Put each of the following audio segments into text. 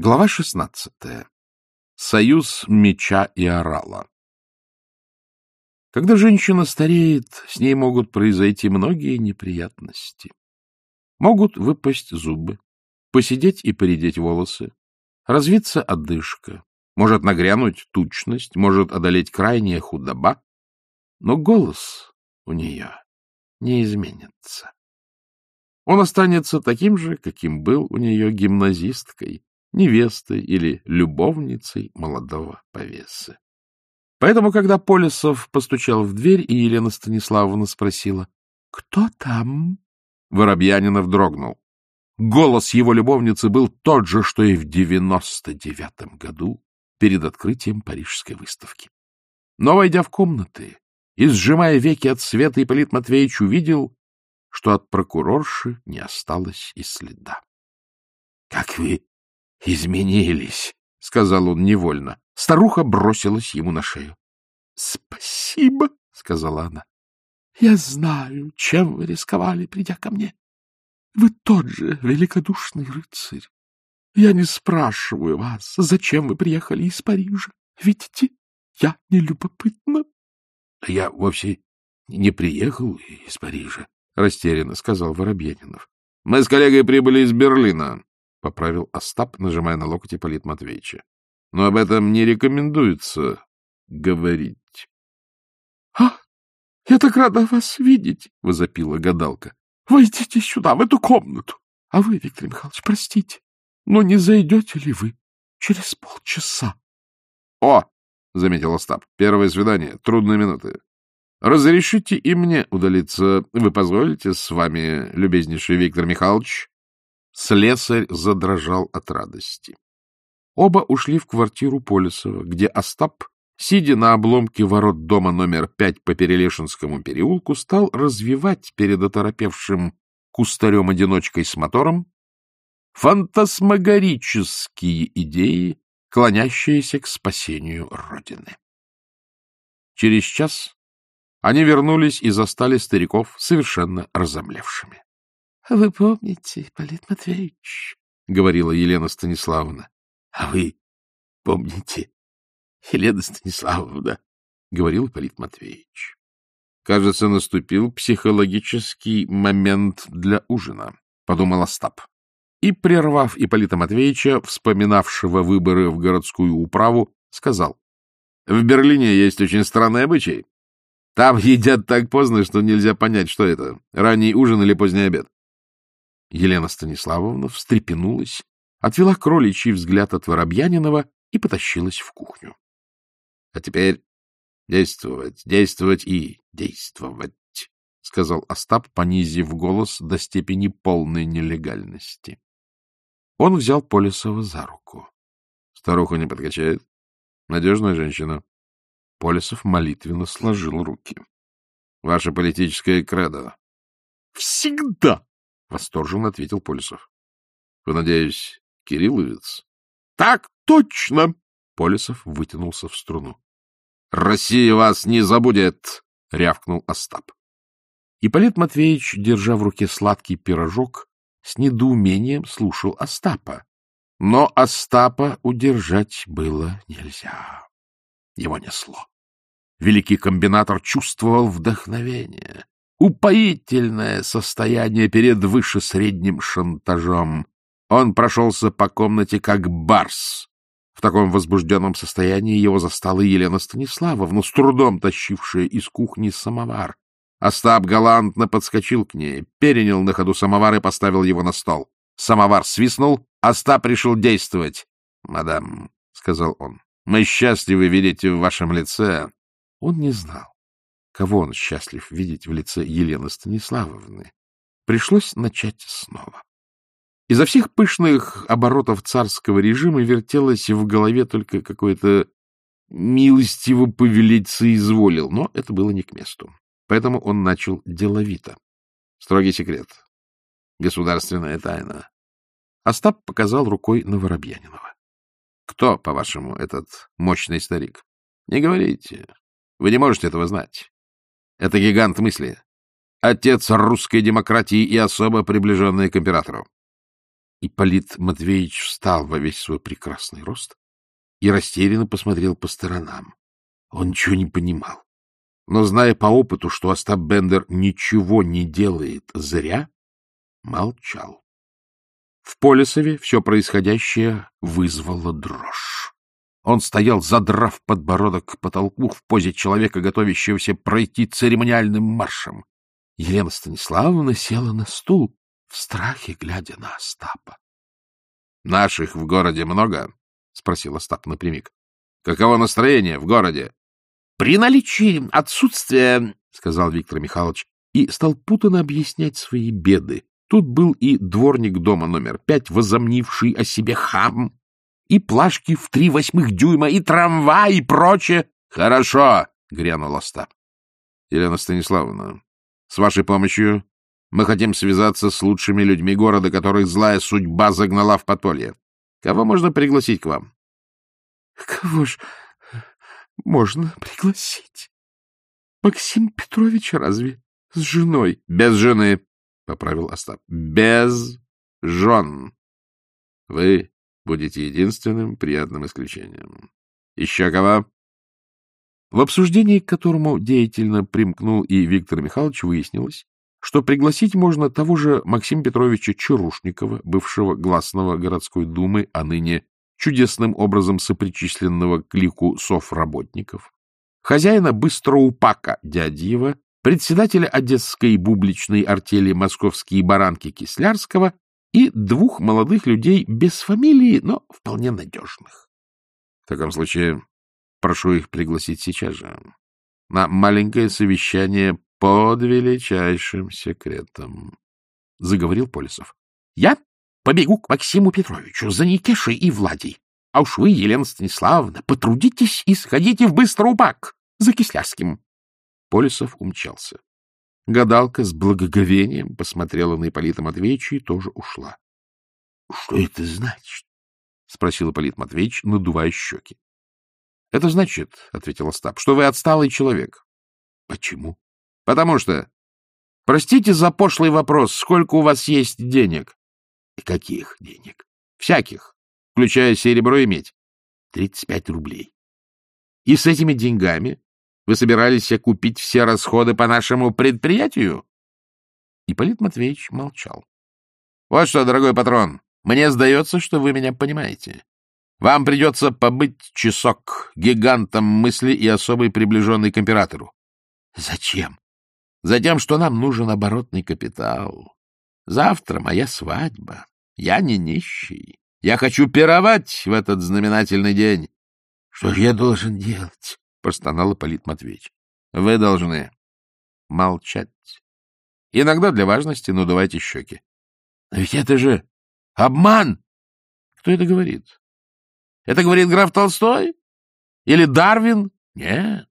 Глава шестнадцатая. Союз меча и орала. Когда женщина стареет, с ней могут произойти многие неприятности. Могут выпасть зубы, посидеть и поредеть волосы, развиться одышка, может нагрянуть тучность, может одолеть крайняя худоба, но голос у нее не изменится. Он останется таким же, каким был у нее гимназисткой, невестой или любовницей молодого повесы. Поэтому, когда Полисов постучал в дверь, и Елена Станиславовна спросила «Кто там?», Воробьянинов дрогнул. Голос его любовницы был тот же, что и в девяносто девятом году перед открытием Парижской выставки. Но, войдя в комнаты и сжимая веки от света, Ипполит Матвеевич увидел, что от прокурорши не осталось и следа. — Как вы — Изменились, — сказал он невольно. Старуха бросилась ему на шею. — Спасибо, — сказала она. — Я знаю, чем вы рисковали, придя ко мне. Вы тот же великодушный рыцарь. Я не спрашиваю вас, зачем вы приехали из Парижа. Видите, я не любопытна. — Я вовсе не приехал из Парижа, — растерянно сказал Воробьянинов. — Мы с коллегой прибыли из Берлина, — поправил Остап, нажимая на локоть Ипполит Матвеевича. — Но об этом не рекомендуется говорить. — А, я так рада вас видеть! — возопила гадалка. — Войдите сюда, в эту комнату. А вы, Виктор Михайлович, простите, но не зайдете ли вы через полчаса? — О! — заметил Остап. — Первое свидание. Трудные минуты. Разрешите и мне удалиться. Вы позволите с вами, любезнейший Виктор Михайлович? Слесарь задрожал от радости. Оба ушли в квартиру Полисова, где Остап, сидя на обломке ворот дома номер пять по Перелешинскому переулку, стал развивать перед оторопевшим кустарем-одиночкой с мотором фантасмагорические идеи, клонящиеся к спасению Родины. Через час они вернулись и застали стариков совершенно разомлевшими. — Вы помните, Ипполит Матвеевич, — говорила Елена Станиславовна. — А вы помните, Елена Станиславовна, — говорил Ипполит Матвеевич. Кажется, наступил психологический момент для ужина, — подумал Остап. И, прервав Ипполита Матвеевича, вспоминавшего выборы в городскую управу, сказал. — В Берлине есть очень странный обычай. Там едят так поздно, что нельзя понять, что это — ранний ужин или поздний обед. Елена Станиславовна встрепенулась, отвела кроличий взгляд от Воробьянинова и потащилась в кухню. — А теперь действовать, действовать и действовать, — сказал Остап, понизив голос до степени полной нелегальности. Он взял Полисова за руку. — Старуху не подкачает? Надежная женщина. Полисов молитвенно сложил руки. — Ваше политическое кредо. — Всегда — восторженно ответил Полисов. — Вы, надеюсь, кирилловец? — Так точно! — Полисов вытянулся в струну. — Россия вас не забудет! — рявкнул Остап. Ипполит Матвеевич, держа в руке сладкий пирожок, с недоумением слушал Остапа. Но Остапа удержать было нельзя. Его несло. Великий комбинатор чувствовал вдохновение. Упоительное состояние перед выше средним шантажом. Он прошелся по комнате как барс. В таком возбужденном состоянии его застала Елена Станиславовна, с трудом тащившая из кухни самовар. Остап галантно подскочил к ней, перенял на ходу самовар и поставил его на стол. Самовар свистнул, Остап решил действовать. — Мадам, — сказал он, — мы счастливы видеть в вашем лице. Он не знал, кого он счастлив видеть в лице Елены Станиславовны, пришлось начать снова. Изо всех пышных оборотов царского режима вертелось в голове только какое-то милостиво повелеть соизволил, но это было не к месту. Поэтому он начал деловито. Строгий секрет. Государственная тайна. Остап показал рукой на Воробьянинова. — Кто, по-вашему, этот мощный старик? — Не говорите. Вы не можете этого знать. Это гигант мысли. Отец русской демократии и особо приближенный к императору. Ипполит Матвеевич встал во весь свой прекрасный рост и растерянно посмотрел по сторонам. Он ничего не понимал. Но, зная по опыту, что Остап Бендер ничего не делает зря, молчал. В Полисове все происходящее вызвало дрожь. Он стоял, задрав подбородок к потолку в позе человека, готовящегося пройти церемониальным маршем. Елена Станиславовна села на стул, в страхе глядя на Остапа. — Наших в городе много? — спросил Остап напрямик. — Каково настроение в городе? — При наличии отсутствия, — сказал Виктор Михайлович, и стал путанно объяснять свои беды. Тут был и дворник дома номер пять, возомнивший о себе хам, и плашки в три восьмых дюйма, и трамвай, и прочее. — Хорошо, — грянул Остап. — Елена Станиславовна, с вашей помощью мы хотим связаться с лучшими людьми города, которых злая судьба загнала в подполье. Кого можно пригласить к вам? — Кого ж можно пригласить? Максим Петрович разве с женой? — Без жены, — поправил Остап. — Без жен. Вы будете единственным приятным исключением. Кого? В обсуждении, к которому деятельно примкнул и Виктор Михайлович, выяснилось, что пригласить можно того же Максима Петровича Чарушникова, бывшего гласного городской думы, а ныне чудесным образом сопричисленного к лику совработников, хозяина Быстроупака Дядьева, председателя Одесской бубличной артели «Московские баранки» Кислярского и двух молодых людей без фамилии, но вполне надежных. В таком случае Прошу их пригласить сейчас же на маленькое совещание под величайшим секретом, — заговорил Полисов. — Я побегу к Максиму Петровичу за Никешей и Владей. А уж вы, Елена Станиславовна, потрудитесь и сходите в Быстроупак за Кислярским. Полисов умчался. Гадалка с благоговением посмотрела на Ипполита Матвеевича и тоже ушла. — Что это значит? — спросил Ипполит Матвеевич, надувая щеки. — Это значит, — ответил Остап, — что вы отсталый человек. — Почему? — Потому что... Простите за пошлый вопрос, сколько у вас есть денег? — Каких денег? — Всяких, включая серебро и медь. — Тридцать пять рублей. — И с этими деньгами вы собирались купить все расходы по нашему предприятию? Ипполит Матвеевич молчал. — Вот что, дорогой патрон, мне сдается, что вы меня понимаете. Вам придется побыть часок гигантом мысли и особой приближенной к императору. — Зачем? — Затем, что нам нужен оборотный капитал. Завтра моя свадьба. Я не нищий. Я хочу пировать в этот знаменательный день. — Что же я должен делать? — простонал Ипполит Матвеевич. — Вы должны молчать. Иногда для важности надувайте щеки. — Но ведь это же обман! Кто это говорит? Это говорит граф Толстой? Или Дарвин? Нет.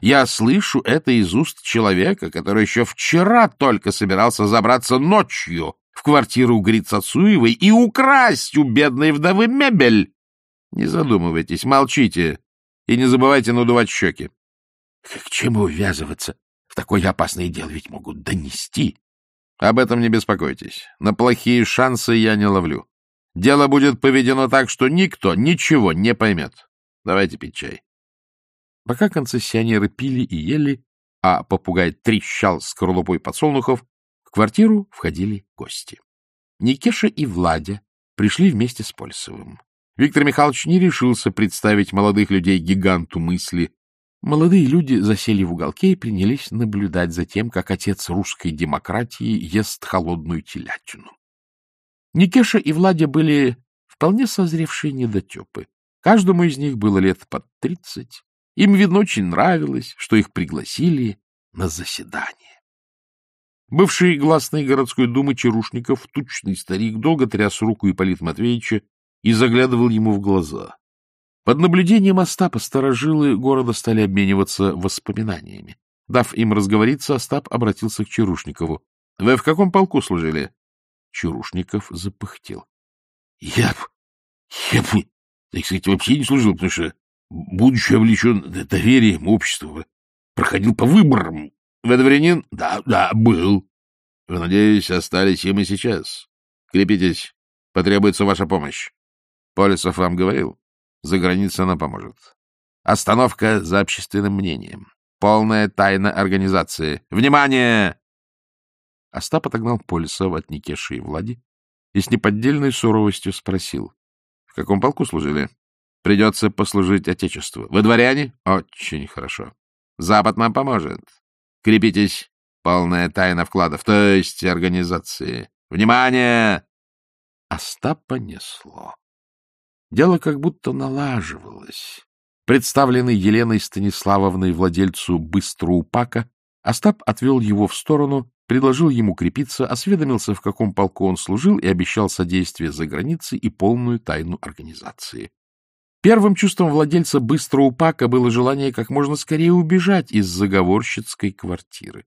Я слышу это из уст человека, который еще вчера только собирался забраться ночью в квартиру Грицацуевой и украсть у бедной вдовы мебель. Не задумывайтесь, молчите и не забывайте надувать щеки. К чему ввязываться? В такое опасное дело ведь могут донести. Об этом не беспокойтесь. На плохие шансы я не ловлю. Дело будет поведено так, что никто ничего не поймет. Давайте пить чай. Пока концессионеры пили и ели, а попугай трещал скорлупой подсолнухов, в квартиру входили гости. Никеша и Владя пришли вместе с Польсовым. Виктор Михайлович не решился представить молодых людей гиганту мысли. Молодые люди засели в уголке и принялись наблюдать за тем, как отец русской демократии ест холодную телятину. Никеша и Владя были вполне созревшие недотепы. Каждому из них было лет под тридцать. Им, видно, очень нравилось, что их пригласили на заседание. Бывший гласный городской думы Чарушников, тучный старик, долго тряс руку Ипполита Матвеевича и заглядывал ему в глаза. Под наблюдением Остапа сторожилы города стали обмениваться воспоминаниями. Дав им разговориться, Остап обратился к Чарушникову. — Вы в каком полку служили? Чурушников запыхтел. — Я б... я бы, так сказать, вообще не служил, потому что, будучи облечен доверием общества, проходил по выборам. Вы дворянин? Да, да, был. Вы, надеюсь, остались им и сейчас. Крепитесь. Потребуется ваша помощь. Полисов вам говорил, за границей она поможет. Остановка за общественным мнением. Полная тайна организации. Внимание! Остап отогнал Полисова от Никеши и Влади и с неподдельной суровостью спросил. — В каком полку служили? — Придется послужить Отечеству. — Вы дворяне? — Очень хорошо. Запад нам поможет. Крепитесь. Полная тайна вкладов, то есть организации. Внимание! Остап понесло. Дело как будто налаживалось. Представленный Еленой Станиславовной владельцу Быстроупака, Остап отвел его в сторону, предложил ему крепиться, осведомился, в каком полку он служил, и обещал содействие за границей и полную тайну организации. Первым чувством владельца Быстроупака было желание как можно скорее убежать из заговорщицкой квартиры.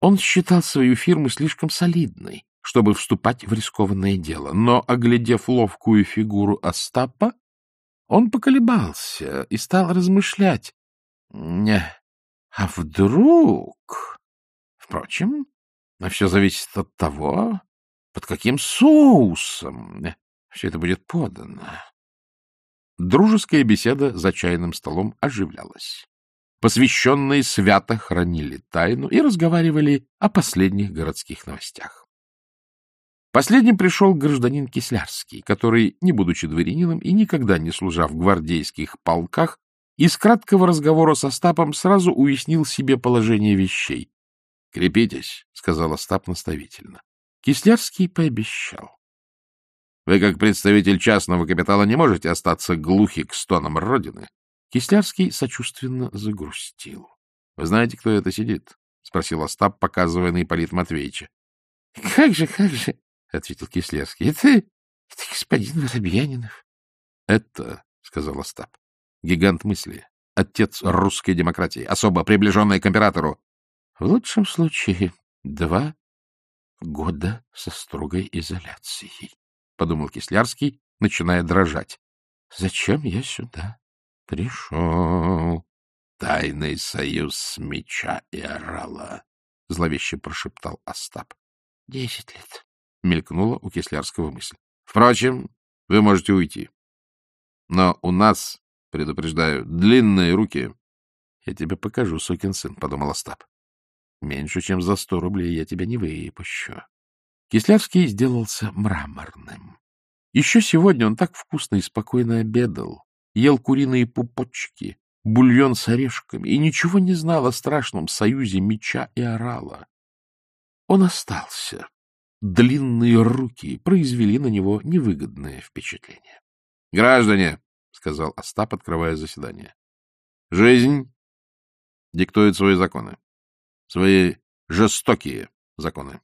Он считал свою фирму слишком солидной, чтобы вступать в рискованное дело, но, оглядев ловкую фигуру Остапа, он поколебался и стал размышлять. А вдруг... Впрочем, все зависит от того, под каким соусом все это будет подано. Дружеская беседа за чайным столом оживлялась. Посвященные свято хранили тайну и разговаривали о последних городских новостях. Последним пришел гражданин Кислярский, который, не будучи дворянином и никогда не служа в гвардейских полках, из краткого разговора со Стапом сразу уяснил себе положение вещей. — Крепитесь, — сказал Остап наставительно. Кислярский пообещал. — Вы, как представитель частного капитала, не можете остаться глухи к стонам Родины. Кислярский сочувственно загрустил. — Вы знаете, кто это сидит? — спросил Остап, показывая на Ипполита Матвеевича. — Как же, как же, — ответил Кислярский. — Это, это господин Воробьянинов. — Это, — сказал Остап, — гигант мысли, отец русской демократии, особо приближенный к императору. — В лучшем случае два года со строгой изоляцией, — подумал Кислярский, начиная дрожать. — Зачем я сюда пришел? — Тайный союз меча и орала, — зловеще прошептал Остап. — Десять лет. — мелькнула у Кислярского мысль. — Впрочем, вы можете уйти. Но у нас, предупреждаю, длинные руки. — Я тебе покажу, сукин сын, — подумал Остап. — Меньше, чем за сто рублей я тебя не выпущу. Кислярский сделался мраморным. Еще сегодня он так вкусно и спокойно обедал, ел куриные пупочки, бульон с орешками и ничего не знал о страшном союзе меча и орала. Он остался, длинные руки произвели на него невыгодное впечатление. — Граждане, — сказал Остап, открывая заседание, — жизнь диктует свои законы, свои жестокие законы.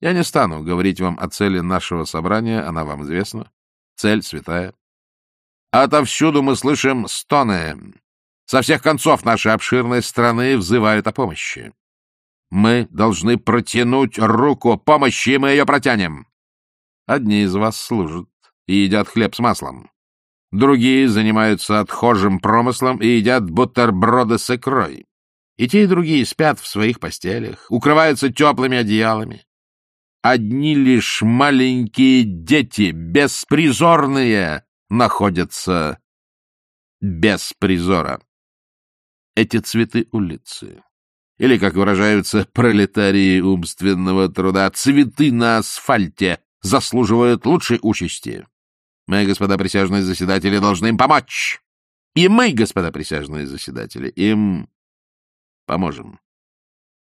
Я не стану говорить вам о цели нашего собрания, она вам известна. Цель святая. Отовсюду мы слышим стоны. Со всех концов нашей обширной страны взывают о помощи. Мы должны протянуть руку помощи, мы ее протянем. Одни из вас служат и едят хлеб с маслом. Другие занимаются отхожим промыслом и едят бутерброды с икрой. И те, и другие спят в своих постелях, укрываются теплыми одеялами. Одни лишь маленькие дети, беспризорные, находятся без призора. Эти цветы улицы, или, как выражаются пролетарии умственного труда, цветы на асфальте заслуживают лучшей участи. Мы, господа присяжные заседатели, должны им помочь. И мы, господа присяжные заседатели, им поможем.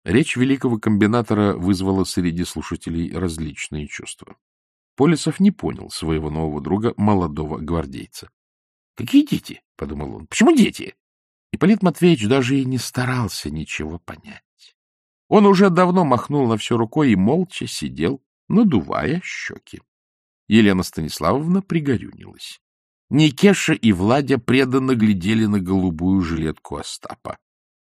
Речь великого комбинатора вызвала среди слушателей различные чувства. Полисов не понял своего нового друга, молодого гвардейца. — Какие дети? — подумал он. — Почему дети? Ипполит Матвеевич даже и не старался ничего понять. Он уже давно махнул на все рукой и молча сидел, надувая щеки. Елена Станиславовна пригорюнилась. Никеша и Владя преданно глядели на голубую жилетку Остапа.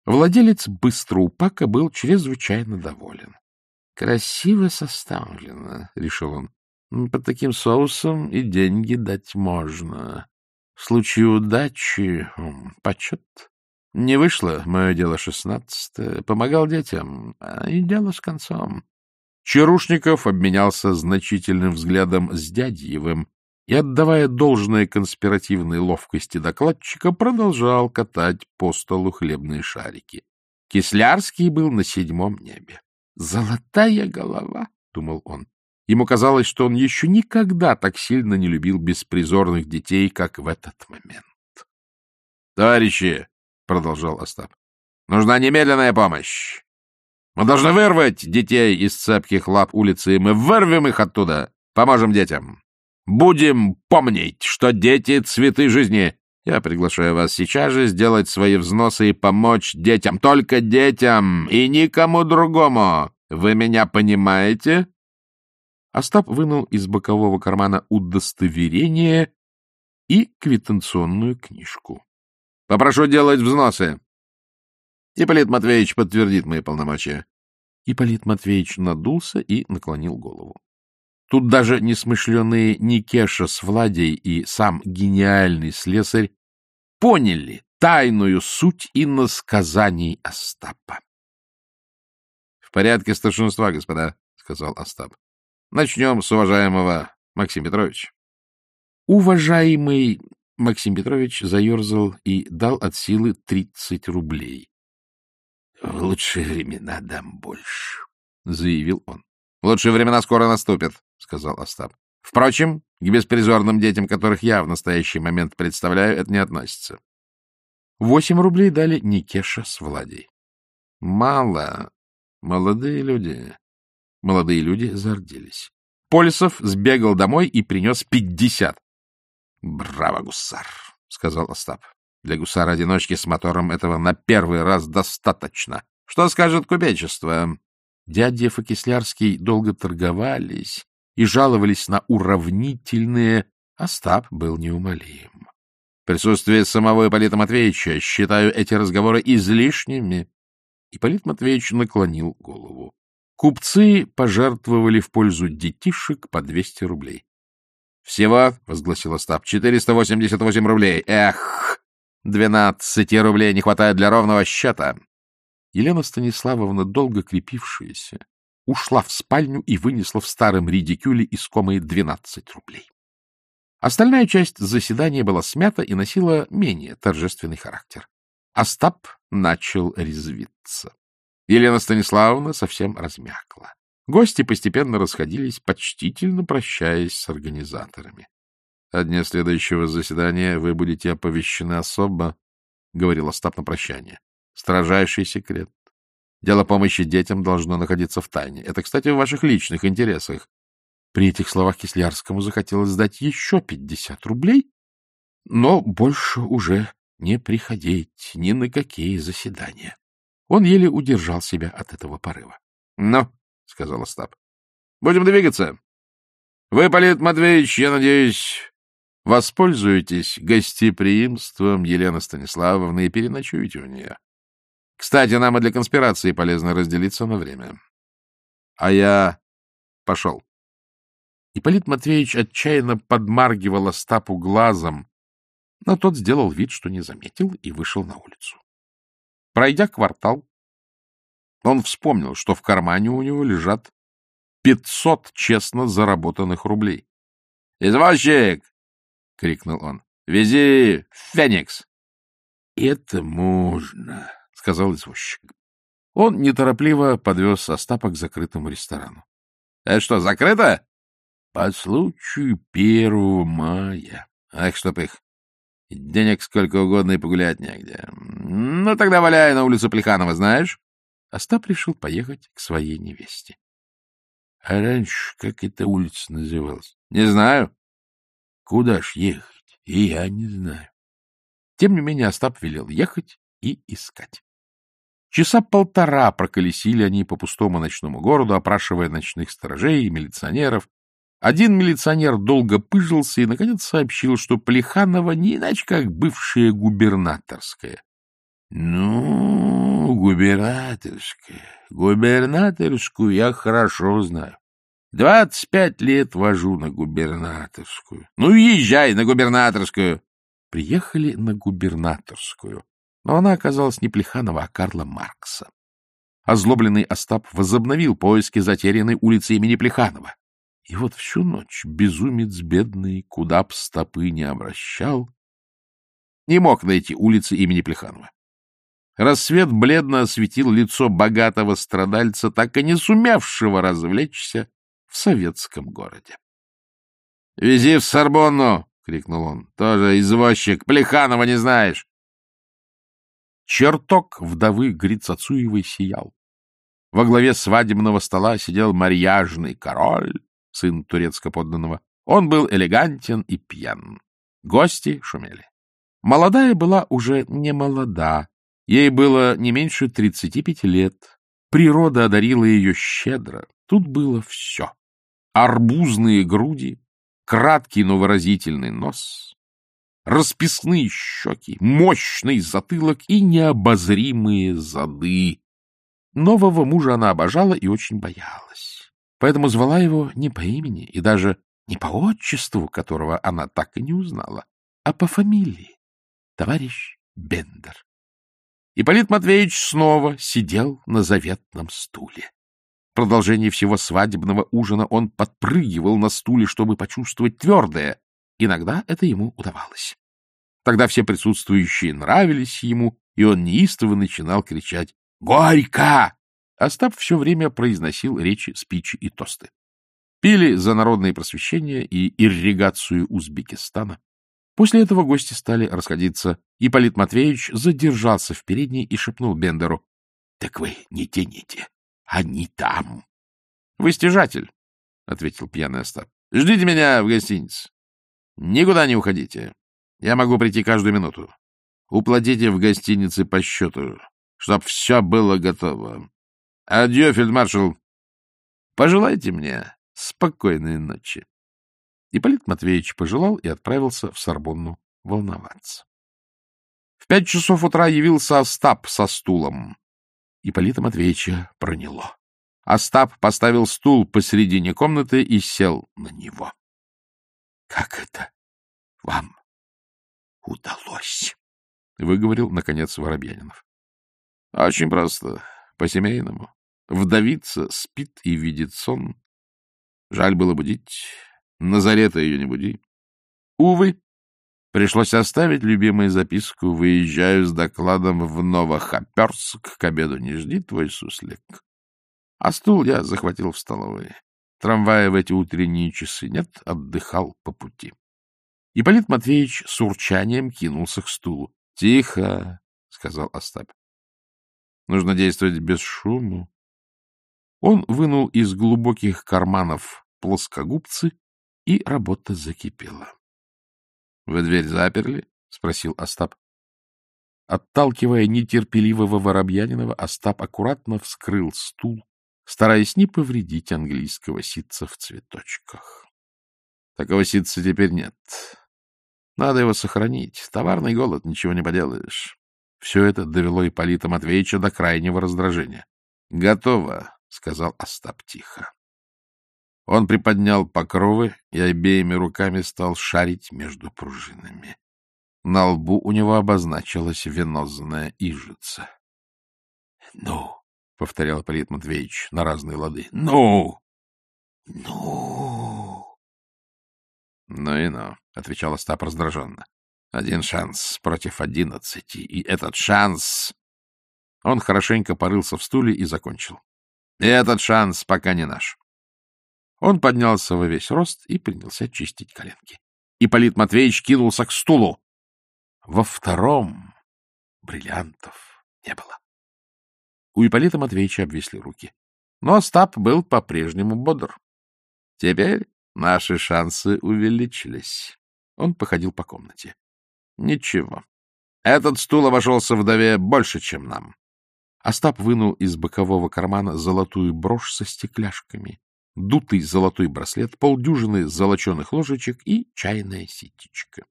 Владелец быстроупака был чрезвычайно доволен. — Красиво составлено, — решил он. — Под таким соусом и деньги дать можно. В случае удачи — почет. Не вышло, мое дело шестнадцатое. Помогал детям, а и дело с концом. Чарушников обменялся значительным взглядом с Дядьевым и, отдавая должное конспиративной ловкости докладчика, продолжал катать по столу хлебные шарики. Кислярский был на седьмом небе. «Золотая голова!» — думал он. Ему казалось, что он еще никогда так сильно не любил беспризорных детей, как в этот момент. — Товарищи, — продолжал Остап, — нужна немедленная помощь. Мы должны вырвать детей из цепких лап улицы, и мы вырвем их оттуда. Поможем детям. Будем помнить, что дети — цветы жизни. Я приглашаю вас сейчас же сделать свои взносы и помочь детям. Только детям и никому другому. Вы меня понимаете? Остап вынул из бокового кармана удостоверение и квитанционную книжку. — Попрошу делать взносы. Ипполит Матвеевич подтвердит мои полномочия. Ипполит Матвеевич надулся и наклонил голову. Тут даже несмышленые Никеша с Владей и сам гениальный слесарь поняли тайную суть иносказаний Остапа. — В порядке старшинства, господа, — сказал Остап. — Начнем с уважаемого Максима Петровича. Уважаемый Максим Петрович заерзал и дал от силы тридцать рублей. — В лучшие времена дам больше, — заявил он. — Лучшие времена скоро наступят, — сказал Остап. — Впрочем, к беспризорным детям, которых я в настоящий момент представляю, это не относится. Восемь рублей дали Никеша с Владей. — Мало. Молодые люди. Молодые люди зарделись. Полисов сбегал домой и принес пятьдесят. — Браво, гусар, — сказал Остап. Для гусара-одиночки с мотором этого на первый раз достаточно. Что скажет купечество? Дядя и Кислярский долго торговались и жаловались на уравнительные. Остап был неумолим. В присутствии самого Ипполита Матвеевича считаю эти разговоры излишними. Ипполит Матвеевич наклонил голову. Купцы пожертвовали в пользу детишек по 200 рублей. — Всего, — возгласил Остап, — 488 рублей. Эх! Двенадцати рублей не хватает для ровного счета. Елена Станиславовна, долго крепившаяся, ушла в спальню и вынесла в старом редикюле искомые двенадцать рублей. Остальная часть заседания была смята и носила менее торжественный характер. Остап начал резвиться. Елена Станиславовна совсем размякла. Гости постепенно расходились, почтительно прощаясь с организаторами. О дне следующего заседания вы будете оповещены особо, — говорил Остап на прощание. Строжайший секрет. Дело помощи детям должно находиться в тайне. Это, кстати, в ваших личных интересах. При этих словах Кислярскому захотелось сдать еще пятьдесят рублей, но больше уже не приходить ни на какие заседания. Он еле удержал себя от этого порыва. — Ну, — сказал Остап, — будем двигаться. Вы, Полит Матвеевич, я надеюсь, Воспользуйтесь гостеприимством Елены Станиславовны и переночуйте у нее. Кстати, нам и для конспирации полезно разделиться на время. А я пошел. Ипполит Матвеевич отчаянно подмаргивал Остапу глазом, но тот сделал вид, что не заметил, и вышел на улицу. Пройдя квартал, он вспомнил, что в кармане у него лежат пятьсот честно заработанных рублей. — Извозчик! — крикнул он. — Вези Феникс! — Это можно, — сказал извозчик. Он неторопливо подвез Остапа к закрытому ресторану. — Это что, закрыто? — По случаю первого мая. — Ах, чтоб их. Денег сколько угодно и погулять негде. Ну, тогда валяй на улицу Плеханова, знаешь? Остап решил поехать к своей невесте. — А раньше как эта улица называлась? — Не знаю. Куда ж ехать? И я не знаю. Тем не менее Остап велел ехать и искать. Часа полтора проколесили они по пустому ночному городу, опрашивая ночных сторожей и милиционеров. Один милиционер долго пыжился и, наконец, сообщил, что Плеханова не иначе, как бывшая губернаторская. — Ну, губернаторская, губернаторскую я хорошо знаю. Двадцать пять лет вожу на губернаторскую. Ну, езжай на губернаторскую. Приехали на губернаторскую, но она оказалась не Плеханова, а Карла Маркса. озлобленный Остап возобновил поиски затерянной улицы имени Плеханова. И вот всю ночь безумец бедный, куда б стопы не обращал, не мог найти улицы имени Плеханова. Рассвет бледно осветил лицо богатого страдальца, так и не сумевшего развлечься в советском городе. — Вези в Сорбонну! — крикнул он. — Тоже извозчик. Плеханова не знаешь. Чертог вдовы Грицацуевой сиял. Во главе свадебного стола сидел марьяжный король, сын турецко-подданного. Он был элегантен и пьян. Гости шумели. Молодая была уже не молода. Ей было не меньше тридцати пяти лет. Природа одарила ее щедро. Тут было все. Арбузные груди, краткий, но выразительный нос, расписные щеки, мощный затылок и необозримые зады. Нового мужа она обожала и очень боялась, поэтому звала его не по имени и даже не по отчеству, которого она так и не узнала, а по фамилии — товарищ Бендер. Ипполит Матвеевич снова сидел на заветном стуле. В продолжении всего свадебного ужина он подпрыгивал на стуле, чтобы почувствовать твердое. Иногда это ему удавалось. Тогда все присутствующие нравились ему, и он неистово начинал кричать «Горько!». Остап все время произносил речи, спичи и тосты. Пили за народное просвещение и ирригацию Узбекистана. После этого гости стали расходиться. Ипполит Матвеевич задержался в передней и шепнул Бендеру. — Так вы не тяните, они там. — Вы стяжатель, — ответил пьяный Остап. — Ждите меня в гостинице. Никуда не уходите. Я могу прийти каждую минуту. Уплатите в гостинице по счету, чтоб все было готово. Адьё, фельдмаршал. Пожелайте мне спокойной ночи. Ипполит Матвеевич пожелал и отправился в Сорбонну волноваться. В пять часов утра явился Остап со стулом. Ипполита Матвеевича проняло. Остап поставил стул посередине комнаты и сел на него. — Как это вам удалось? — выговорил, наконец, Воробьянинов. — Очень просто, по-семейному. Вдовица спит и видит сон. Жаль было будить. Назарета ее не буди. Увы, пришлось оставить любимую записку «Выезжаю с докладом в Новохоперск, к обеду не жди твой суслик». А стул я захватил в столовой. Трамвая в эти утренние часы нет, отдыхал по пути. Ипполит Матвеевич с урчанием кинулся к стулу. — Тихо, — сказал Остап. — Нужно действовать без шума. Он вынул из глубоких карманов плоскогубцы и работа закипела. — Вы дверь заперли? — спросил Остап. Отталкивая нетерпеливого Воробьянинова, Остап аккуратно вскрыл стул, стараясь не повредить английского ситца в цветочках. Такого ситца теперь нет. Надо его сохранить. Товарный голод, ничего не поделаешь. Все это довело Ипполита Матвеевича до крайнего раздражения. — Готово, — сказал Остап тихо. Он приподнял покровы и обеими руками стал шарить между пружинами. На лбу у него обозначилась венозная ижица. — Ну, — повторял Полит Матвеевич на разные лады, — ну, ну. — Ну и ну, — отвечал Остап раздраженно. — Один шанс против одиннадцати, и этот шанс... Он хорошенько порылся в стуле и закончил. — Этот шанс пока не наш. Он поднялся во весь рост и принялся чистить коленки. Ипполит Матвеевич кинулся к стулу. Во втором бриллиантов не было. У Ипполита Матвеевича обвисли руки. Но Остап был по-прежнему бодр. Теперь наши шансы увеличились. Он походил по комнате. Ничего. Этот стул обошелся вдове больше, чем нам. Остап вынул из бокового кармана золотую брошь со стекляшками дутый золотой браслет, полдюжины золоченых ложечек и чайная ситечка.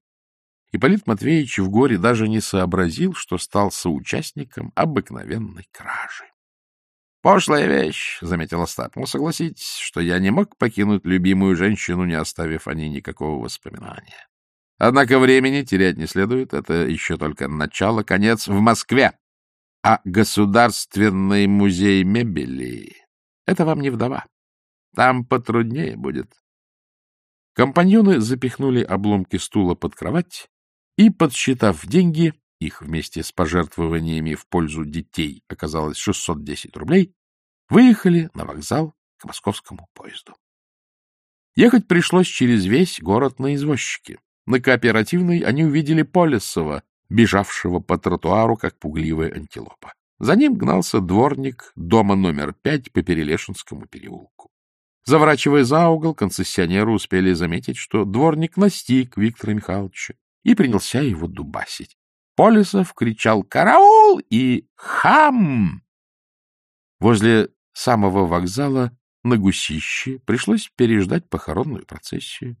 Ипполит Матвеевич в горе даже не сообразил, что стал соучастником обыкновенной кражи. — Пошлая вещь, — заметил Остап. — Ну, согласитесь, что я не мог покинуть любимую женщину, не оставив о ней никакого воспоминания. Однако времени терять не следует, это еще только начало, конец в Москве. А Государственный музей мебели — это вам не вдова. Там потруднее будет. Компаньоны запихнули обломки стула под кровать и, подсчитав деньги, их вместе с пожертвованиями в пользу детей оказалось 610 рублей, выехали на вокзал к московскому поезду. Ехать пришлось через весь город на извозчике. На кооперативной они увидели Полесова, бежавшего по тротуару, как пугливая антилопа. За ним гнался дворник дома номер пять по Перелешинскому переулку. Заворачивая за угол, концессионеры успели заметить, что дворник настиг Виктора Михайловича и принялся его дубасить. Полисов кричал «Караул!» и «Хам!». Возле самого вокзала на Гусище пришлось переждать похоронную процессию.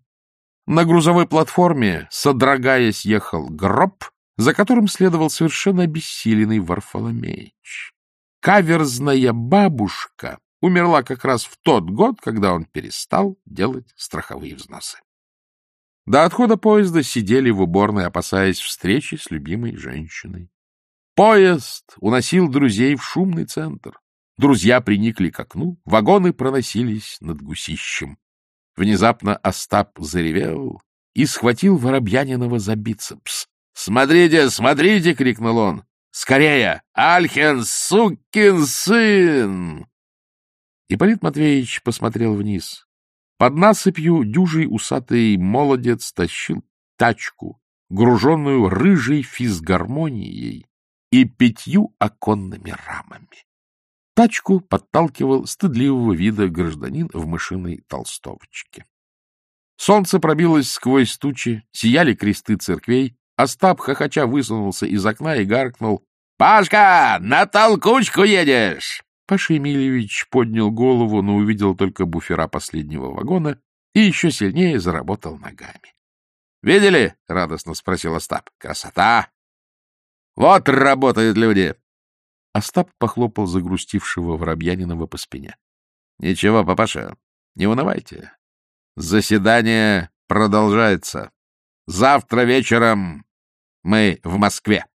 На грузовой платформе, содрогаясь, ехал гроб, за которым следовал совершенно обессиленный Варфоломеич. Каверзная бабушка умерла как раз в тот год, когда он перестал делать страховые взносы. До отхода поезда сидели в уборной, опасаясь встречи с любимой женщиной. Поезд уносил друзей в шумный центр. Друзья приникли к окну, вагоны проносились над гусищем. Внезапно Остап заревел и схватил Воробьянинова за бицепс. — Смотрите, смотрите! — крикнул он. — Скорее! Альхен, сукин сын! Ипполит Матвеевич посмотрел вниз. Под насыпью дюжий усатый молодец тащил тачку, груженную рыжей физгармонией и пятью оконными рамами. Тачку подталкивал стыдливого вида гражданин в мышиной толстовочке. Солнце пробилось сквозь тучи, сияли кресты церквей, Остап хохоча высунулся из окна и гаркнул. — Пашка, на толкучку едешь! Паша Емельевич поднял голову, но увидел только буфера последнего вагона и еще сильнее заработал ногами. — Видели? — радостно спросил Остап. — Красота! Вот работают люди! Остап похлопал загрустившего Воробьянинова по спине. — Ничего, папаша, не унывайте. Заседание продолжается. Завтра вечером мы в Москве.